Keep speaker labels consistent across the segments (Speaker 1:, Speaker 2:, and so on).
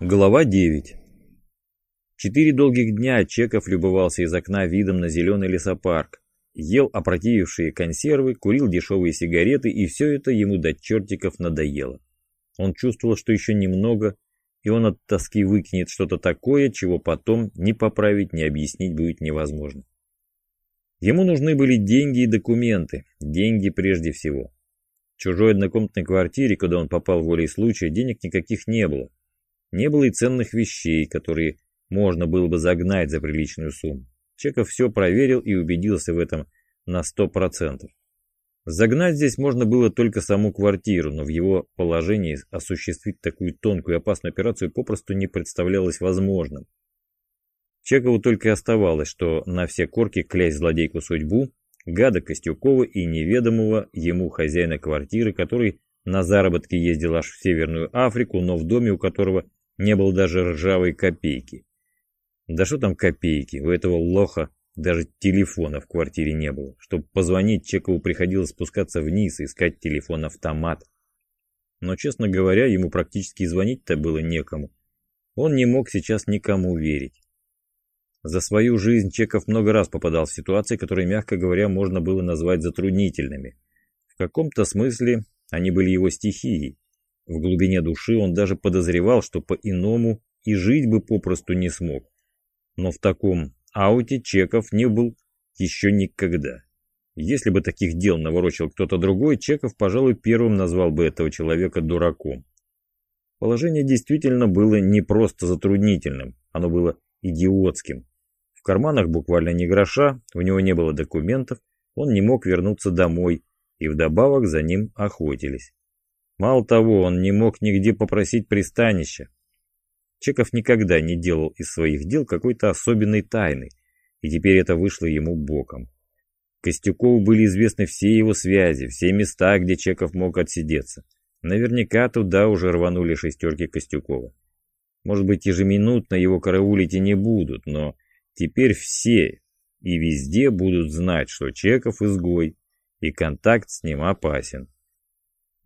Speaker 1: Глава 9 Четыре долгих дня Чеков любовался из окна видом на зеленый лесопарк, ел опротивившие консервы, курил дешевые сигареты, и все это ему до чертиков надоело. Он чувствовал, что еще немного, и он от тоски выкинет что-то такое, чего потом ни поправить, ни объяснить будет невозможно. Ему нужны были деньги и документы, деньги прежде всего. В чужой однокомнатной квартире, куда он попал волей случая, денег никаких не было. Не было и ценных вещей, которые можно было бы загнать за приличную сумму. Чеков все проверил и убедился в этом на сто процентов. Загнать здесь можно было только саму квартиру, но в его положении осуществить такую тонкую и опасную операцию попросту не представлялось возможным. Чекову только оставалось, что на все корки клясть злодейку судьбу, гада Костюкова и неведомого ему хозяина квартиры, который на заработки ездил аж в Северную Африку, но в доме у которого не было даже ржавой копейки. Да что там копейки, у этого лоха даже телефона в квартире не было. Чтобы позвонить, Чекову приходилось спускаться вниз и искать телефон-автомат. Но, честно говоря, ему практически звонить-то было некому. Он не мог сейчас никому верить. За свою жизнь Чеков много раз попадал в ситуации, которые, мягко говоря, можно было назвать затруднительными. В каком-то смысле они были его стихией. В глубине души он даже подозревал, что по-иному и жить бы попросту не смог. Но в таком ауте Чеков не был еще никогда. Если бы таких дел наворочил кто-то другой, Чеков, пожалуй, первым назвал бы этого человека дураком. Положение действительно было не просто затруднительным, оно было идиотским. В карманах буквально ни гроша, у него не было документов, он не мог вернуться домой, и вдобавок за ним охотились. Мало того, он не мог нигде попросить пристанища. Чеков никогда не делал из своих дел какой-то особенной тайны, и теперь это вышло ему боком. Костюкову были известны все его связи, все места, где Чеков мог отсидеться. Наверняка туда уже рванули шестерки Костюкова. Может быть, ежеминутно его караулить и не будут, но теперь все и везде будут знать, что Чеков изгой, и контакт с ним опасен.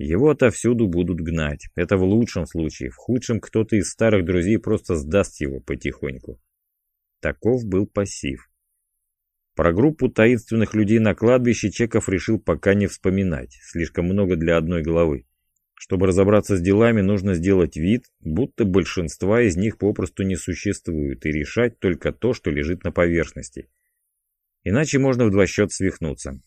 Speaker 1: Его отовсюду будут гнать. Это в лучшем случае. В худшем кто-то из старых друзей просто сдаст его потихоньку. Таков был пассив. Про группу таинственных людей на кладбище Чеков решил пока не вспоминать. Слишком много для одной головы. Чтобы разобраться с делами, нужно сделать вид, будто большинства из них попросту не существует, и решать только то, что лежит на поверхности. Иначе можно в два счета свихнуться.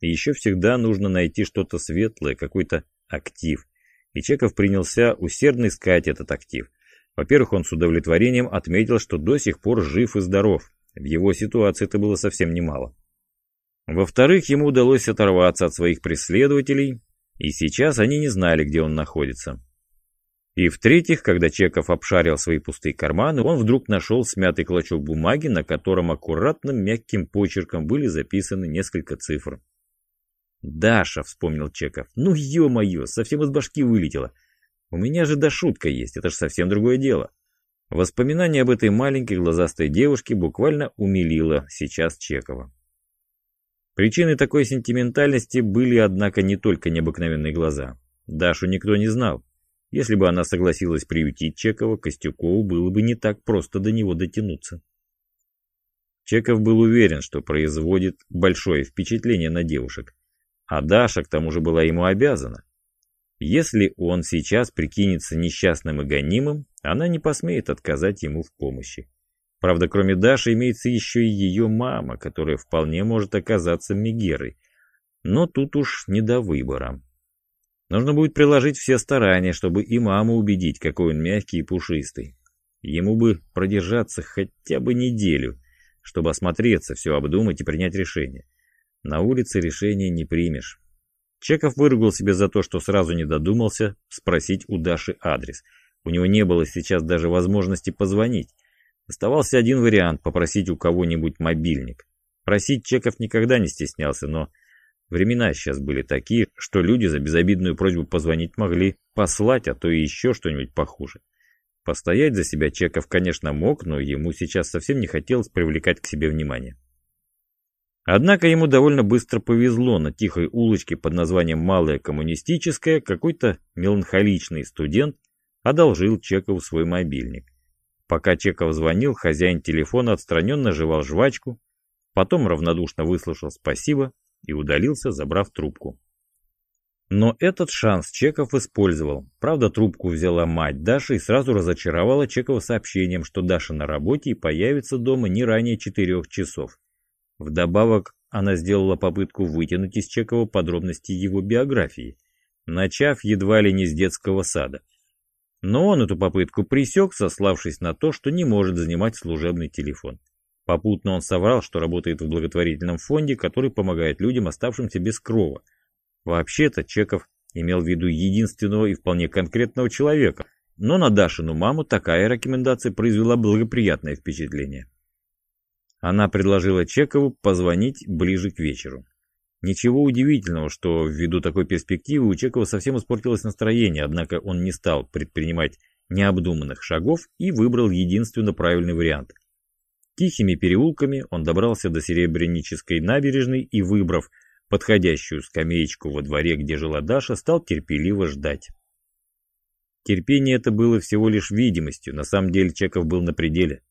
Speaker 1: И еще всегда нужно найти что-то светлое, какой-то актив. И Чеков принялся усердно искать этот актив. Во-первых, он с удовлетворением отметил, что до сих пор жив и здоров. В его ситуации это было совсем немало. Во-вторых, ему удалось оторваться от своих преследователей, и сейчас они не знали, где он находится. И в-третьих, когда Чеков обшарил свои пустые карманы, он вдруг нашел смятый клочок бумаги, на котором аккуратным мягким почерком были записаны несколько цифр. «Даша», — вспомнил Чеков. «Ну, ё-моё, совсем из башки вылетело. У меня же да шутка есть, это же совсем другое дело». Воспоминание об этой маленькой глазастой девушке буквально умилило сейчас Чекова. Причиной такой сентиментальности были, однако, не только необыкновенные глаза. Дашу никто не знал. Если бы она согласилась приютить Чекова, Костюкову было бы не так просто до него дотянуться. Чеков был уверен, что производит большое впечатление на девушек, а Даша к тому же была ему обязана. Если он сейчас прикинется несчастным и гонимым, она не посмеет отказать ему в помощи. Правда, кроме Даши имеется еще и ее мама, которая вполне может оказаться Мегерой. Но тут уж не до выбора. Нужно будет приложить все старания, чтобы и маму убедить, какой он мягкий и пушистый. Ему бы продержаться хотя бы неделю, чтобы осмотреться, все обдумать и принять решение. На улице решения не примешь. Чеков выругал себе за то, что сразу не додумался спросить у Даши адрес. У него не было сейчас даже возможности позвонить. Оставался один вариант – попросить у кого-нибудь мобильник. Просить Чеков никогда не стеснялся, но времена сейчас были такие, что люди за безобидную просьбу позвонить могли послать, а то и еще что-нибудь похуже. Постоять за себя Чеков, конечно, мог, но ему сейчас совсем не хотелось привлекать к себе внимание. Однако ему довольно быстро повезло на тихой улочке под названием Малая Коммунистическая какой-то меланхоличный студент одолжил Чекову свой мобильник. Пока Чеков звонил, хозяин телефона отстраненно жевал жвачку, потом равнодушно выслушал спасибо и удалился, забрав трубку. Но этот шанс Чеков использовал. Правда, трубку взяла мать Даши и сразу разочаровала Чекова сообщением, что Даша на работе и появится дома не ранее четырех часов. Вдобавок, она сделала попытку вытянуть из Чекова подробности его биографии, начав едва ли не с детского сада. Но он эту попытку пресек, сославшись на то, что не может занимать служебный телефон. Попутно он соврал, что работает в благотворительном фонде, который помогает людям, оставшимся без крова – Вообще-то Чеков имел в виду единственного и вполне конкретного человека, но на Дашину маму такая рекомендация произвела благоприятное впечатление. Она предложила Чекову позвонить ближе к вечеру. Ничего удивительного, что ввиду такой перспективы у Чекова совсем испортилось настроение, однако он не стал предпринимать необдуманных шагов и выбрал единственно правильный вариант. Тихими переулками он добрался до Серебрянической набережной и, выбрав подходящую скамеечку во дворе, где жила Даша, стал терпеливо ждать. Терпение это было всего лишь видимостью, на самом деле Чеков был на пределе.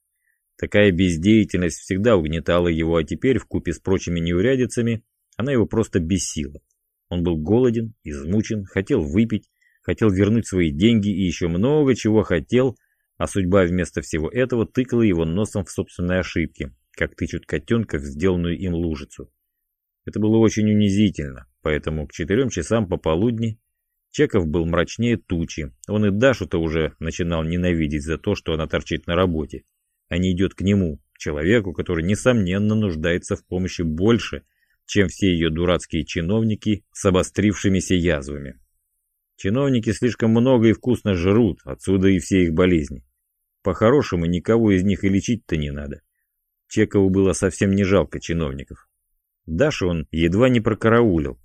Speaker 1: Такая бездеятельность всегда угнетала его, а теперь, вкупе с прочими неурядицами, она его просто бесила. Он был голоден, измучен, хотел выпить, хотел вернуть свои деньги и еще много чего хотел, а судьба вместо всего этого тыкала его носом в собственные ошибки, как тычут котенка в сделанную им лужицу. Это было очень унизительно, поэтому к четырем часам пополудни Чеков был мрачнее тучи. Он и Дашу-то уже начинал ненавидеть за то, что она торчит на работе, а не идет к нему, к человеку, который, несомненно, нуждается в помощи больше, чем все ее дурацкие чиновники с обострившимися язвами. Чиновники слишком много и вкусно жрут, отсюда и все их болезни. По-хорошему, никого из них и лечить-то не надо. Чекову было совсем не жалко чиновников. Дашу он едва не прокараулил.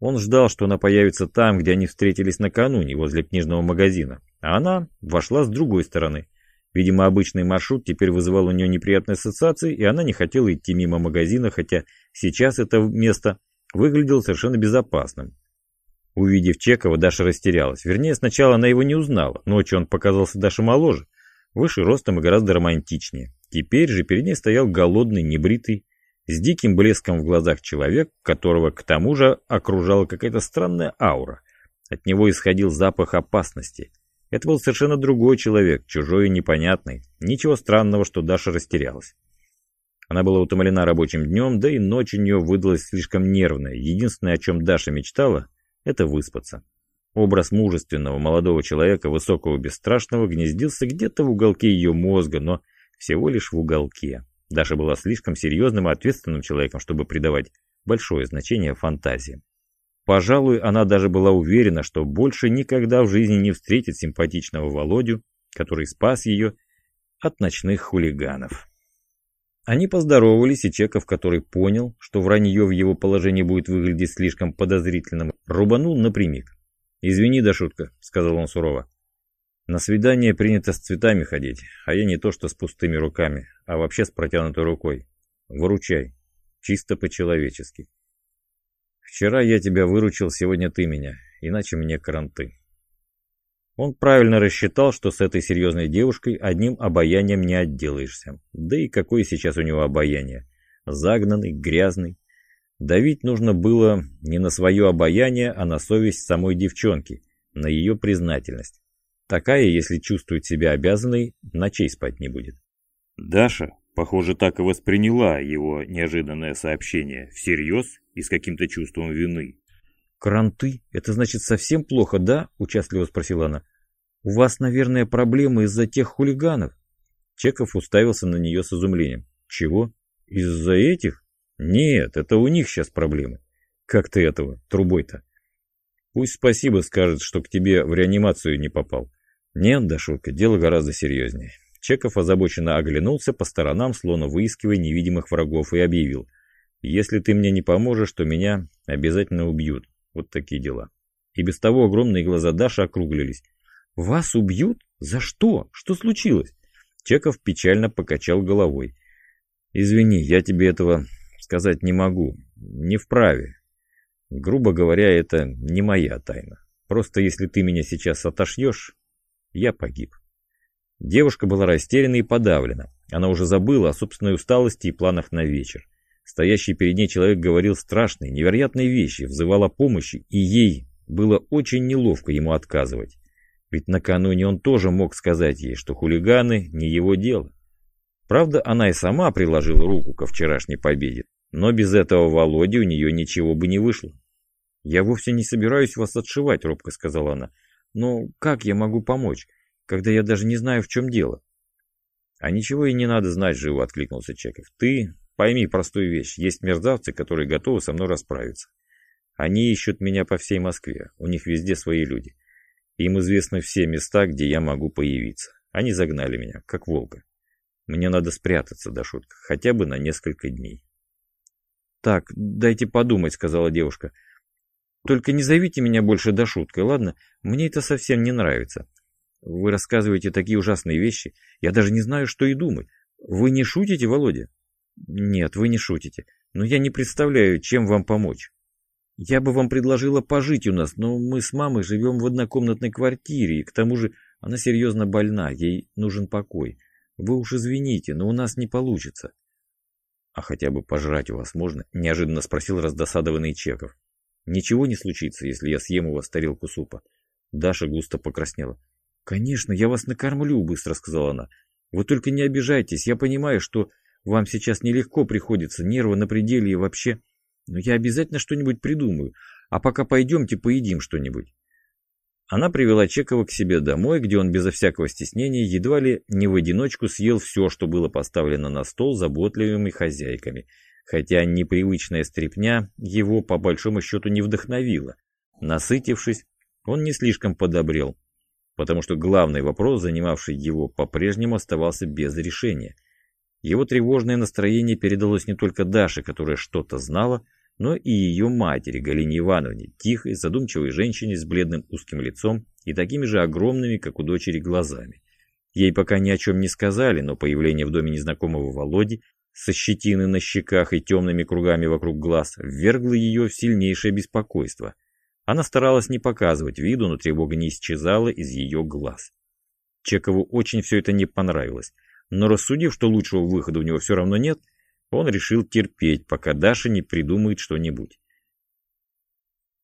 Speaker 1: Он ждал, что она появится там, где они встретились накануне, возле книжного магазина. А она вошла с другой стороны. Видимо, обычный маршрут теперь вызывал у нее неприятные ассоциации, и она не хотела идти мимо магазина, хотя сейчас это место выглядело совершенно безопасным. Увидев Чекова, Даша растерялась. Вернее, сначала она его не узнала. Ночью он показался Даше моложе, выше ростом и гораздо романтичнее. Теперь же перед ней стоял голодный, небритый, с диким блеском в глазах человек, которого к тому же окружала какая-то странная аура. От него исходил запах опасности. Это был совершенно другой человек, чужой и непонятный. Ничего странного, что Даша растерялась. Она была утомлена рабочим днем, да и ночь у нее выдалась слишком нервная. Единственное, о чем Даша мечтала, это выспаться. Образ мужественного молодого человека, высокого бесстрашного, гнездился где-то в уголке ее мозга, но всего лишь в уголке. Даша была слишком серьезным и ответственным человеком, чтобы придавать большое значение фантазиям. Пожалуй, она даже была уверена, что больше никогда в жизни не встретит симпатичного Володю, который спас ее от ночных хулиганов. Они поздоровались, и Чеков, который понял, что вранье в его положении будет выглядеть слишком подозрительным, рубанул напрямик. «Извини, Дашутка», — сказал он сурово. На свидание принято с цветами ходить, а я не то что с пустыми руками, а вообще с протянутой рукой. Выручай. Чисто по-человечески. Вчера я тебя выручил, сегодня ты меня, иначе мне каранты. Он правильно рассчитал, что с этой серьезной девушкой одним обаянием не отделаешься. Да и какое сейчас у него обаяние? Загнанный, грязный. Давить нужно было не на свое обаяние, а на совесть самой девчонки, на ее признательность. Такая, если чувствует себя обязанной, ночей спать не будет. Даша, похоже, так и восприняла его неожиданное сообщение всерьез и с каким-то чувством вины. «Кранты? Это значит совсем плохо, да?» – участливо спросила она. «У вас, наверное, проблемы из-за тех хулиганов?» Чеков уставился на нее с изумлением. «Чего? Из-за этих? Нет, это у них сейчас проблемы. Как ты этого, трубой-то?» Пусть спасибо скажет, что к тебе в реанимацию не попал. Нет, Дашутка, дело гораздо серьезнее. Чеков озабоченно оглянулся по сторонам, словно выискивая невидимых врагов, и объявил. Если ты мне не поможешь, то меня обязательно убьют. Вот такие дела. И без того огромные глаза Даши округлились. «Вас убьют? За что? Что случилось?» Чеков печально покачал головой. «Извини, я тебе этого сказать не могу. Не вправе. Грубо говоря, это не моя тайна. Просто если ты меня сейчас отошьешь, Я погиб. Девушка была растеряна и подавлена. Она уже забыла о собственной усталости и планах на вечер. Стоящий перед ней человек говорил страшные, невероятные вещи, взывал о помощи, и ей было очень неловко ему отказывать. Ведь накануне он тоже мог сказать ей, что хулиганы не его дело. Правда, она и сама приложила руку ко вчерашней победе, но без этого Володи у нее ничего бы не вышло. «Я вовсе не собираюсь вас отшивать», — робко сказала она. «Но как я могу помочь, когда я даже не знаю, в чем дело?» «А ничего и не надо знать, живо», — откликнулся Чеков. «Ты пойми простую вещь. Есть мерзавцы, которые готовы со мной расправиться. Они ищут меня по всей Москве. У них везде свои люди. Им известны все места, где я могу появиться. Они загнали меня, как волка. Мне надо спрятаться до шутка, хотя бы на несколько дней. «Так, дайте подумать», — сказала девушка. «Только не зовите меня больше до шуткой, ладно? Мне это совсем не нравится. Вы рассказываете такие ужасные вещи, я даже не знаю, что и думать. Вы не шутите, Володя?» «Нет, вы не шутите, но я не представляю, чем вам помочь». Я бы вам предложила пожить у нас, но мы с мамой живем в однокомнатной квартире, и к тому же она серьезно больна, ей нужен покой. Вы уж извините, но у нас не получится. А хотя бы пожрать у вас можно? Неожиданно спросил раздосадованный Чеков. Ничего не случится, если я съем у вас тарелку супа. Даша густо покраснела. «Конечно, я вас накормлю», — быстро сказала она. «Вы только не обижайтесь, я понимаю, что вам сейчас нелегко приходится, нервы на пределе и вообще...» Но я обязательно что-нибудь придумаю. А пока пойдемте поедим что-нибудь. Она привела Чекова к себе домой, где он безо всякого стеснения едва ли не в одиночку съел все, что было поставлено на стол заботливыми хозяйками, хотя непривычная стряпня его по большому счету не вдохновила. Насытившись, он не слишком подобрел, потому что главный вопрос, занимавший его, по-прежнему оставался без решения. Его тревожное настроение передалось не только Даше, которая что-то знала, но и ее матери, Галине Ивановне, тихой, задумчивой женщине с бледным узким лицом и такими же огромными, как у дочери, глазами. Ей пока ни о чем не сказали, но появление в доме незнакомого Володи со щетиной на щеках и темными кругами вокруг глаз ввергло ее в сильнейшее беспокойство. Она старалась не показывать виду, но тревога не исчезала из ее глаз. Чекову очень все это не понравилось но рассудив, что лучшего выхода у него все равно нет, он решил терпеть, пока Даша не придумает что-нибудь.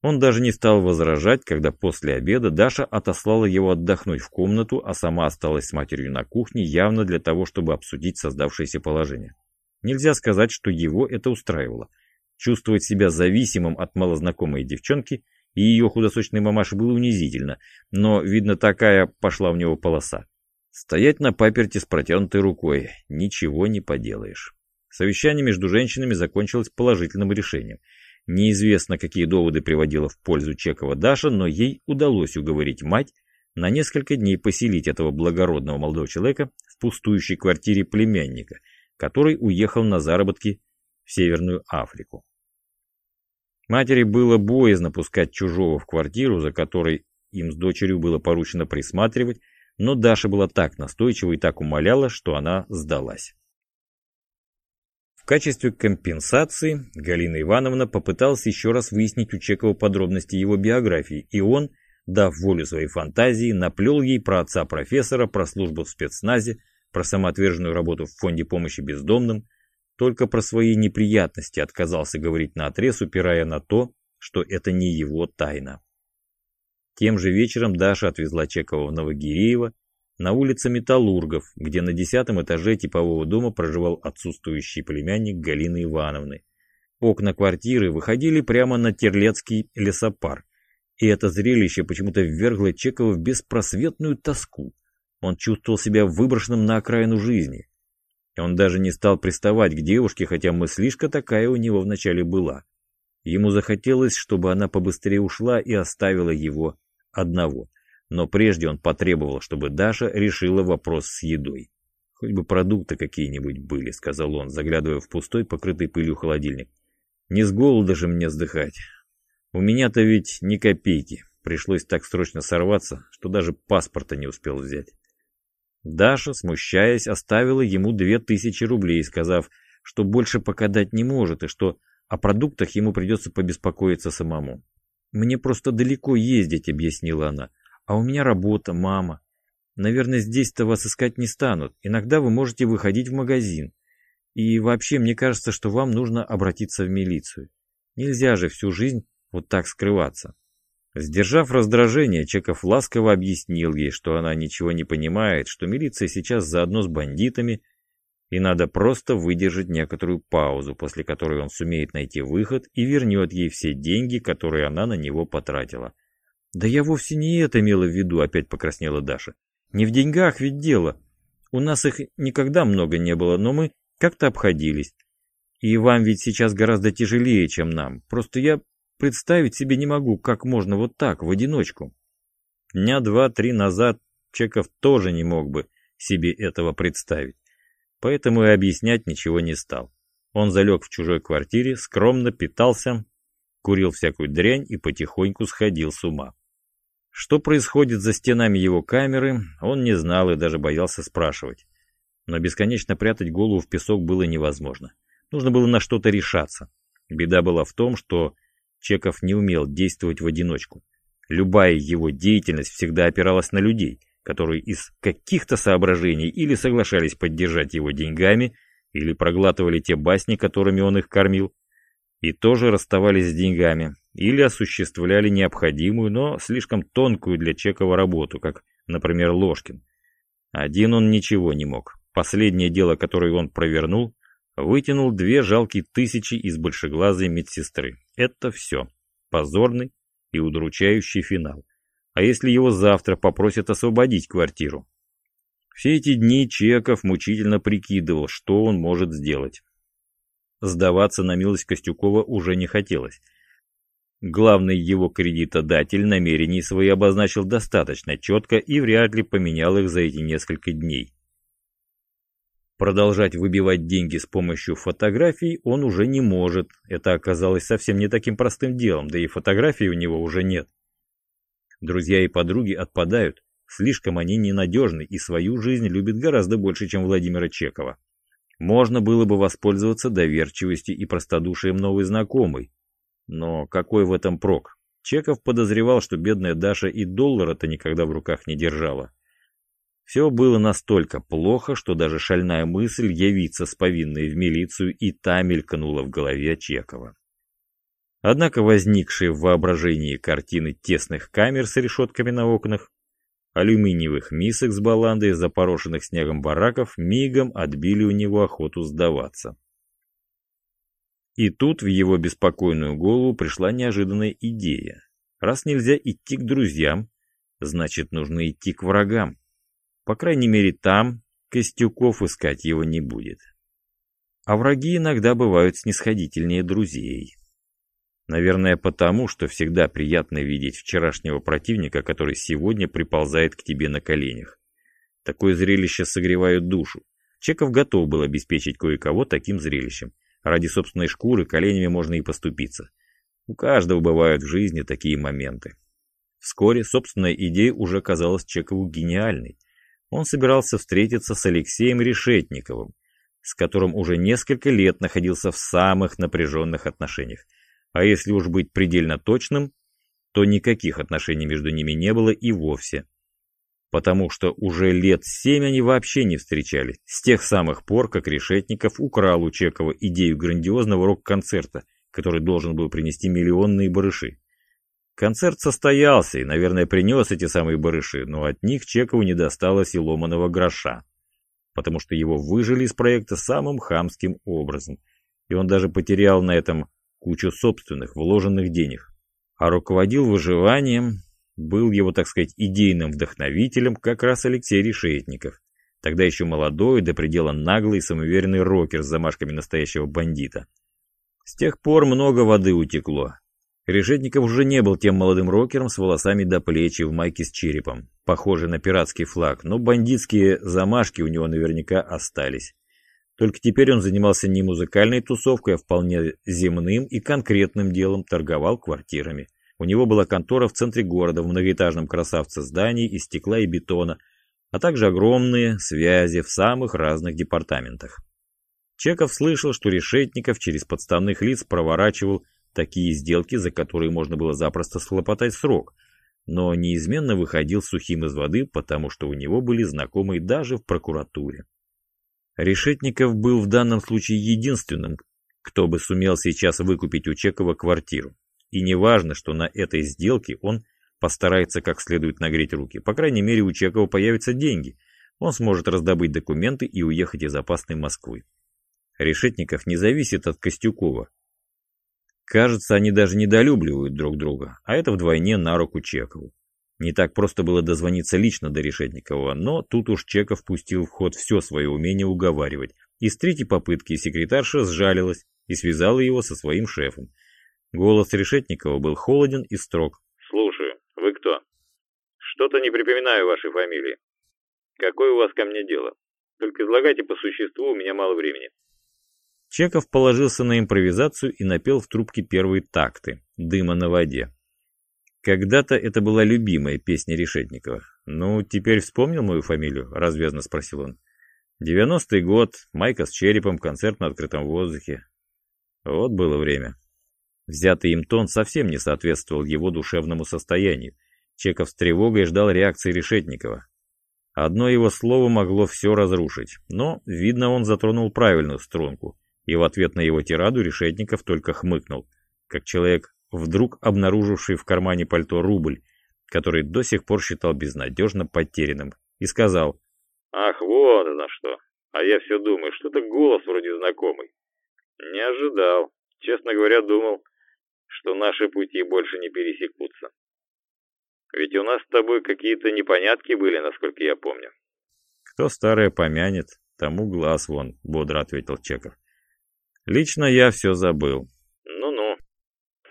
Speaker 1: Он даже не стал возражать, когда после обеда Даша отослала его отдохнуть в комнату, а сама осталась с матерью на кухне, явно для того, чтобы обсудить создавшееся положение. Нельзя сказать, что его это устраивало. Чувствовать себя зависимым от малознакомой девчонки и ее худосочной мамаши было унизительно, но, видно, такая пошла в него полоса. Стоять на паперти с протянутой рукой. Ничего не поделаешь. Совещание между женщинами закончилось положительным решением. Неизвестно, какие доводы приводила в пользу Чекова Даша, но ей удалось уговорить мать на несколько дней поселить этого благородного молодого человека в пустующей квартире племянника, который уехал на заработки в Северную Африку. Матери было боязно пускать чужого в квартиру, за которой им с дочерью было поручено присматривать, но Даша была так настойчива и так умоляла, что она сдалась. В качестве компенсации Галина Ивановна попыталась еще раз выяснить у Чекова подробности его биографии, и он, дав волю своей фантазии, наплел ей про отца профессора, про службу в спецназе, про самоотверженную работу в фонде помощи бездомным, только про свои неприятности отказался говорить наотрез, упирая на то, что это не его тайна. Тем же вечером Даша отвезла Чекова в Новогиреево, на улице Металлургов, где на десятом этаже типового дома проживал отсутствующий племянник Галины Ивановны. Окна квартиры выходили прямо на Терлецкий лесопарк, и это зрелище почему-то ввергло Чекова в беспросветную тоску. Он чувствовал себя выброшенным на окраину жизни. Он даже не стал приставать к девушке, хотя мыслишка такая у него вначале была. Ему захотелось, чтобы она побыстрее ушла и оставила его одного. Но прежде он потребовал, чтобы Даша решила вопрос с едой. «Хоть бы продукты какие-нибудь были», — сказал он, заглядывая в пустой, покрытый пылью холодильник. «Не с голода же мне вздыхать. У меня-то ведь ни копейки. Пришлось так срочно сорваться, что даже паспорта не успел взять». Даша, смущаясь, оставила ему две тысячи рублей, сказав, что больше пока дать не может и что о продуктах ему придется побеспокоиться самому. «Мне просто далеко ездить», — объяснила она. «А у меня работа, мама. Наверное, здесь-то вас искать не станут. Иногда вы можете выходить в магазин. И вообще, мне кажется, что вам нужно обратиться в милицию. Нельзя же всю жизнь вот так скрываться. Сдержав раздражение, Чеков ласково объяснил ей, что она ничего не понимает, что милиция сейчас заодно с бандитами, и надо просто выдержать некоторую паузу, после которой он сумеет найти выход и вернет ей все деньги, которые она на него потратила. «Да я вовсе не это имела в виду», — опять покраснела Даша. «Не в деньгах ведь дело. У нас их никогда много не было, но мы как-то обходились. И вам ведь сейчас гораздо тяжелее, чем нам. Просто я представить себе не могу, как можно вот так, в одиночку». Дня два-три назад Чеков тоже не мог бы себе этого представить. Поэтому и объяснять ничего не стал. Он залег в чужой квартире, скромно питался, курил всякую дрянь и потихоньку сходил с ума. Что происходит за стенами его камеры, он не знал и даже боялся спрашивать. Но бесконечно прятать голову в песок было невозможно. Нужно было на что-то решаться. Беда была в том, что Чеков не умел действовать в одиночку. Любая его деятельность всегда опиралась на людей, которые из каких-то соображений или соглашались поддержать его деньгами, или проглатывали те басни, которыми он их кормил, и тоже расставались с деньгами, или осуществляли необходимую, но слишком тонкую для Чекова работу, как, например, Ложкин. Один он ничего не мог. Последнее дело, которое он провернул, вытянул две жалкие тысячи из большеглазой медсестры. Это все. Позорный и удручающий финал. А если его завтра попросят освободить квартиру? Все эти дни Чеков мучительно прикидывал, что он может сделать. Сдаваться на милость Костюкова уже не хотелось. Главный его кредитодатель намерений свои обозначил достаточно четко и вряд ли поменял их за эти несколько дней. Продолжать выбивать деньги с помощью фотографий он уже не может. Это оказалось совсем не таким простым делом, да и фотографий у него уже нет. Друзья и подруги отпадают, слишком они ненадежны и свою жизнь любят гораздо больше, чем Владимира Чекова. Можно было бы воспользоваться доверчивостью и простодушием новой знакомой, но какой в этом прок? Чеков подозревал, что бедная Даша и доллара-то никогда в руках не держала. Все было настолько плохо, что даже шальная мысль явиться с повинной в милицию и та мелькнула в голове Чекова. Однако возникшие в воображении картины тесных камер с решетками на окнах, алюминиевых мисок с баландой, запорошенных снегом бараков, мигом отбили у него охоту сдаваться. И тут в его беспокойную голову пришла неожиданная идея. Раз нельзя идти к друзьям, значит нужно идти к врагам. По крайней мере там Костюков искать его не будет. А враги иногда бывают снисходительнее друзей. Наверное, потому, что всегда приятно видеть вчерашнего противника, который сегодня приползает к тебе на коленях. Такое зрелище согревает душу. Чеков готов был обеспечить кое-кого таким зрелищем. Ради собственной шкуры коленями можно и поступиться. У каждого бывают в жизни такие моменты. Вскоре собственная идея уже казалась Чекову гениальной. Он собирался встретиться с Алексеем Решетниковым, с которым уже несколько лет находился в самых напряженных отношениях. А если уж быть предельно точным, то никаких отношений между ними не было и вовсе потому что уже лет семь они вообще не встречались, с тех самых пор, как Решетников украл у Чекова идею грандиозного рок-концерта, который должен был принести миллионные барыши. Концерт состоялся и, наверное, принес эти самые барыши, но от них Чекову не досталось и ломаного гроша, потому что его выжили из проекта самым хамским образом, и он даже потерял на этом кучу собственных вложенных денег. А руководил выживанием был его, так сказать, идейным вдохновителем как раз Алексей Решетников, тогда еще молодой, до предела наглый и самоуверенный рокер с замашками настоящего бандита. С тех пор много воды утекло. Решетников уже не был тем молодым рокером с волосами до плеч и в майке с черепом, похожий на пиратский флаг, но бандитские замашки у него наверняка остались. Только теперь он занимался не музыкальной тусовкой, а вполне земным и конкретным делом торговал квартирами. У него была контора в центре города в многоэтажном красавце здании из стекла и бетона, а также огромные связи в самых разных департаментах. Чеков слышал, что Решетников через подставных лиц проворачивал такие сделки, за которые можно было запросто схлопотать срок, но неизменно выходил сухим из воды, потому что у него были знакомые даже в прокуратуре. Решетников был в данном случае единственным, кто бы сумел сейчас выкупить у Чекова квартиру. И не важно, что на этой сделке он постарается как следует нагреть руки. По крайней мере, у Чекова появятся деньги. Он сможет раздобыть документы и уехать из опасной Москвы. Решетников не зависит от Костюкова. Кажется, они даже недолюбливают друг друга, а это вдвойне на руку Чекову. Не так просто было дозвониться лично до Решетникова, но тут уж Чеков пустил в ход все свое умение уговаривать. И с третьей попытки секретарша сжалилась и связала его со своим шефом. Голос Решетникова был холоден и строг.
Speaker 2: «Слушаю. Вы кто?» «Что-то не припоминаю вашей фамилии. Какое у вас ко мне дело? Только излагайте по существу, у меня мало времени».
Speaker 1: Чеков положился на импровизацию и напел в трубке первые такты «Дыма на воде». Когда-то это была любимая песня Решетникова. «Ну, теперь вспомнил мою фамилию?» – развязно спросил он. «Девяностый год, майка с черепом, концерт на открытом воздухе. Вот было время». Взятый им тон совсем не соответствовал его душевному состоянию. Чеков с тревогой ждал реакции Решетникова. Одно его слово могло все разрушить, но, видно, он затронул правильную струнку – и в ответ на его тираду Решетников только хмыкнул, как человек, вдруг обнаруживший в кармане пальто рубль, который до сих пор считал безнадежно потерянным, и сказал
Speaker 2: «Ах, вот на что! А я все думаю, что-то голос вроде знакомый. Не ожидал. Честно говоря, думал, что наши пути больше не пересекутся. Ведь у нас с тобой какие-то непонятки были, насколько я помню».
Speaker 1: «Кто старое помянет, тому глаз вон», — бодро ответил Чеков. Лично я все забыл.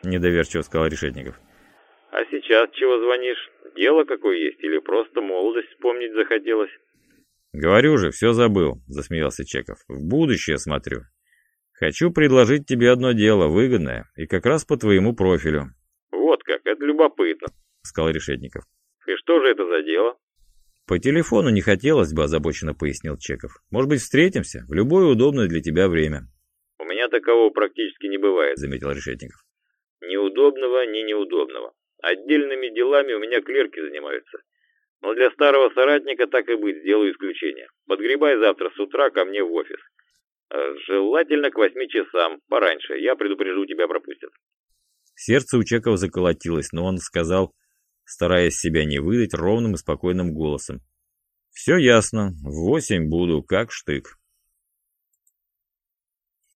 Speaker 1: Недоверчиво сказал Решетников.
Speaker 2: А сейчас чего звонишь? Дело какое есть или просто молодость вспомнить захотелось?
Speaker 1: Говорю же, все забыл, засмеялся Чеков. В будущее смотрю. Хочу предложить тебе одно дело, выгодное, и как раз по твоему профилю.
Speaker 2: Вот как, это любопытно,
Speaker 1: сказал Решетников.
Speaker 2: И что же это за дело?
Speaker 1: По телефону не хотелось бы, озабоченно пояснил Чеков. Может быть, встретимся в любое удобное для тебя время
Speaker 2: меня такового практически не бывает», —
Speaker 1: заметил Решетников.
Speaker 2: «Неудобного, не неудобного. Отдельными делами у меня клерки занимаются. Но для старого соратника так и быть, сделаю исключение. Подгребай завтра с утра ко мне в офис. Э, желательно к восьми часам, пораньше. Я предупрежу, тебя пропустят».
Speaker 1: Сердце у Чекова заколотилось, но он сказал, стараясь себя не выдать, ровным и спокойным голосом. «Все ясно. В восемь буду, как штык».